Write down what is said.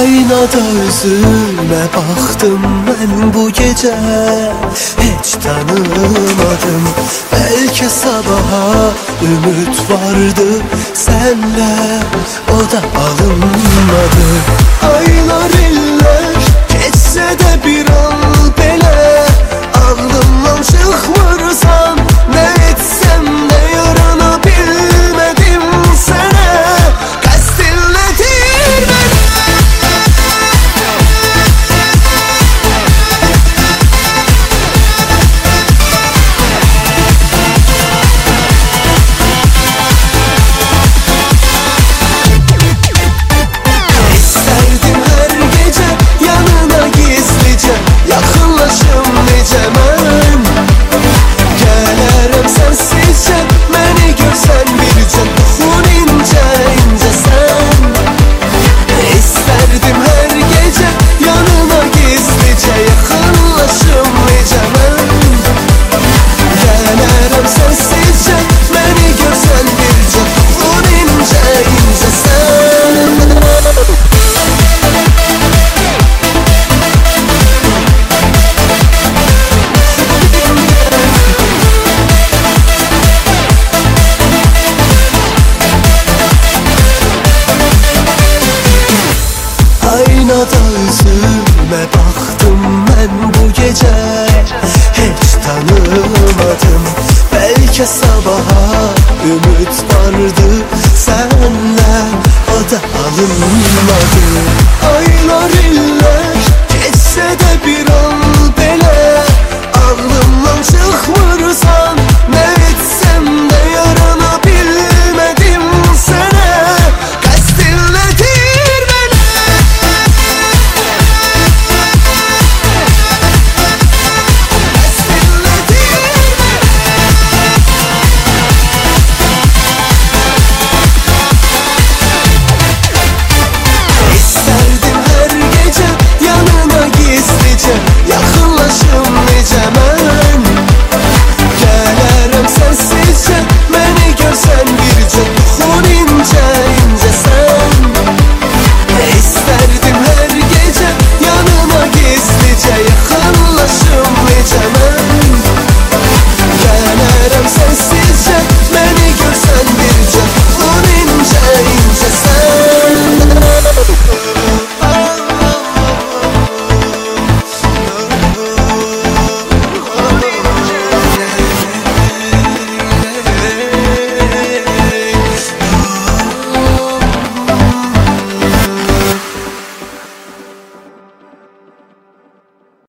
Aynada özüme baktım ben bu gece. Hiç tanımadım. Belki sabaha ümit vardı. Senle o da alınmadı. Aylar ben bu gece Hiç tanımadım. Belki sabaha ümit vardı Senle o da alınmadı. Aylar iller geçse de bir